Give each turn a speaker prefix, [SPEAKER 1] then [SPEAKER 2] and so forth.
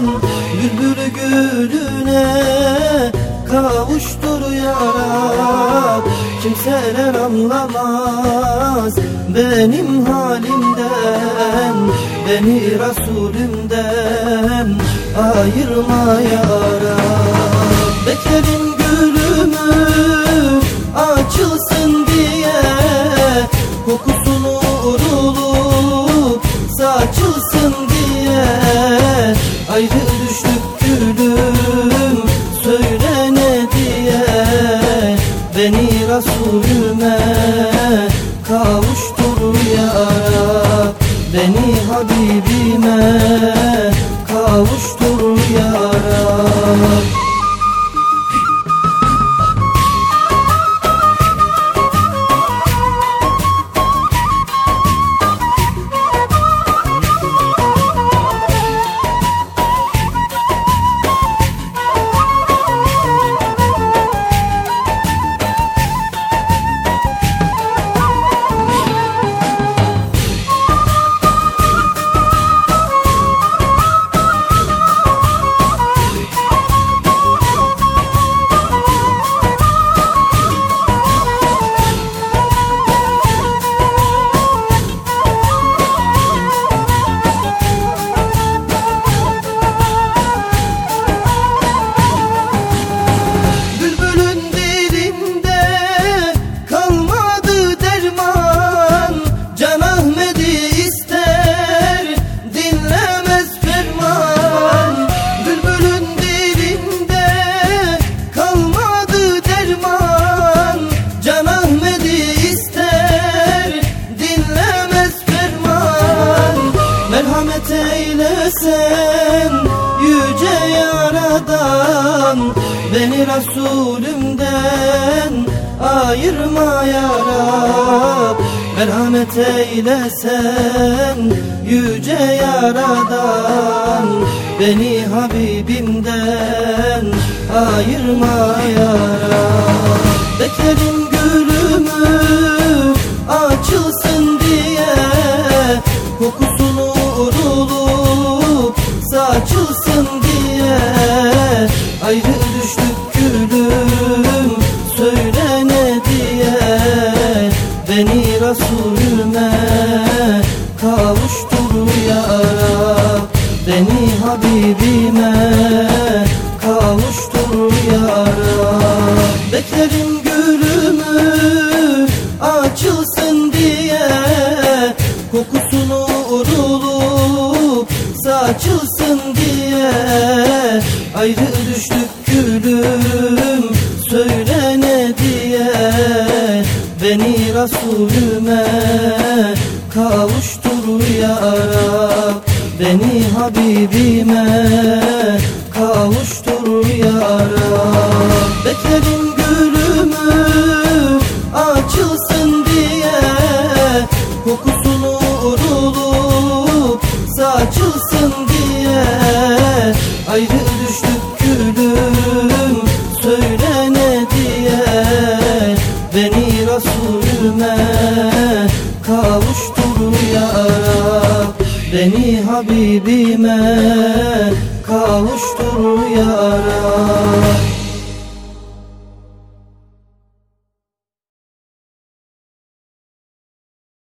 [SPEAKER 1] halimden Bülbül gülüne kavuştur ya Rab Kimseler anlamaz benim halimden Beni Resulümden ayırma ya Rab Beklerim Resulüme kavuştur ya Rab Beni Habibime kavuştur ya Rab Merhamet eylesen yüce yaradan. Beni Resulümden ayırma ya Rab. Merhamet eylesen yüce yaradan. Beni Habibimden ayırma ya Rab. Beklerim gülümü açılsın diye vurulup choose some Ayrı düştük gülüm söyle ne diye. Beni Resulüme kavuştur ya Rab. Beni Habibime kavuştur ya Rab. Beklerim beni kavuştur yara.